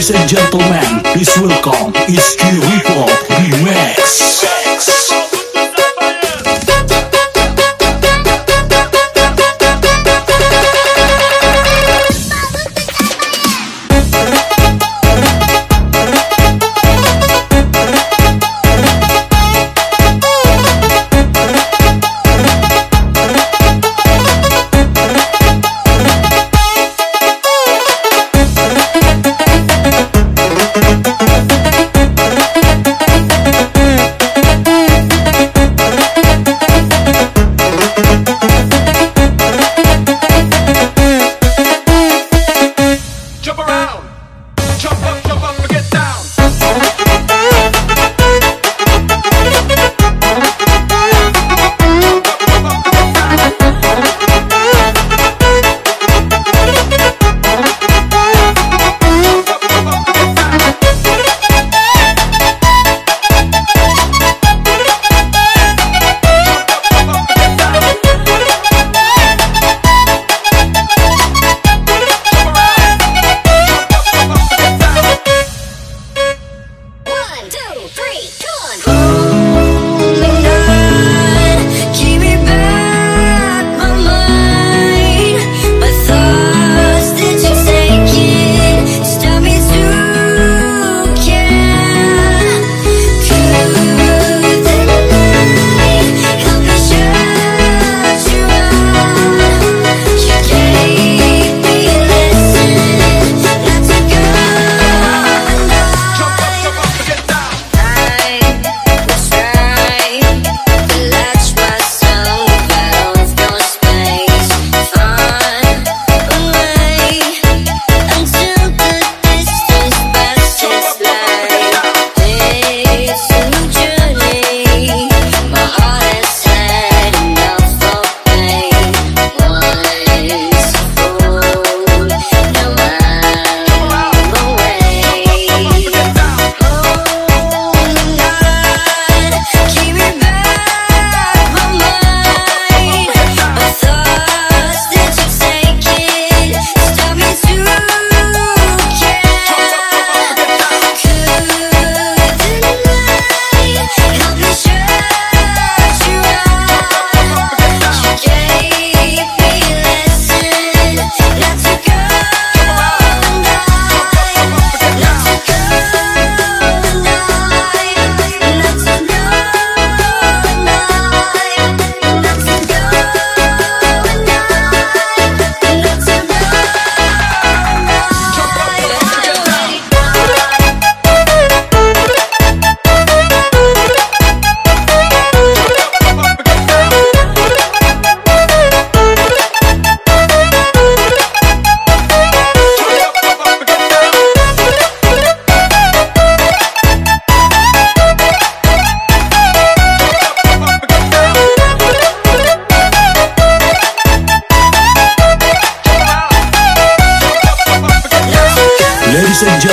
Ladies and gentlemen, please welcome, it's Kiriko D-Max.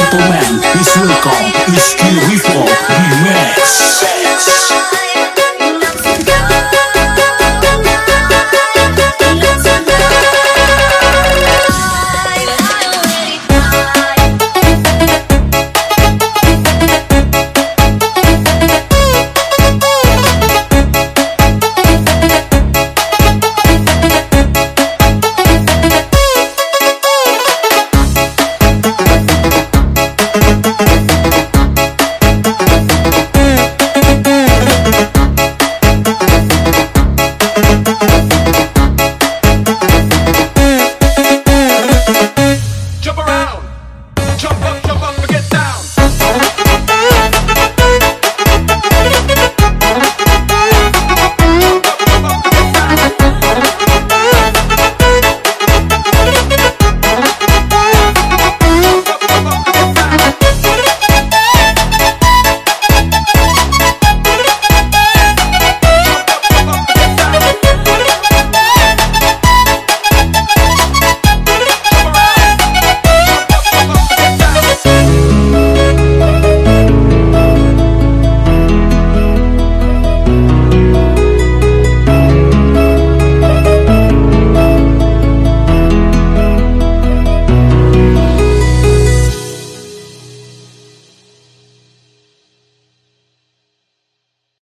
Gentlemen, it's welcome, it's Kirifo, Remax.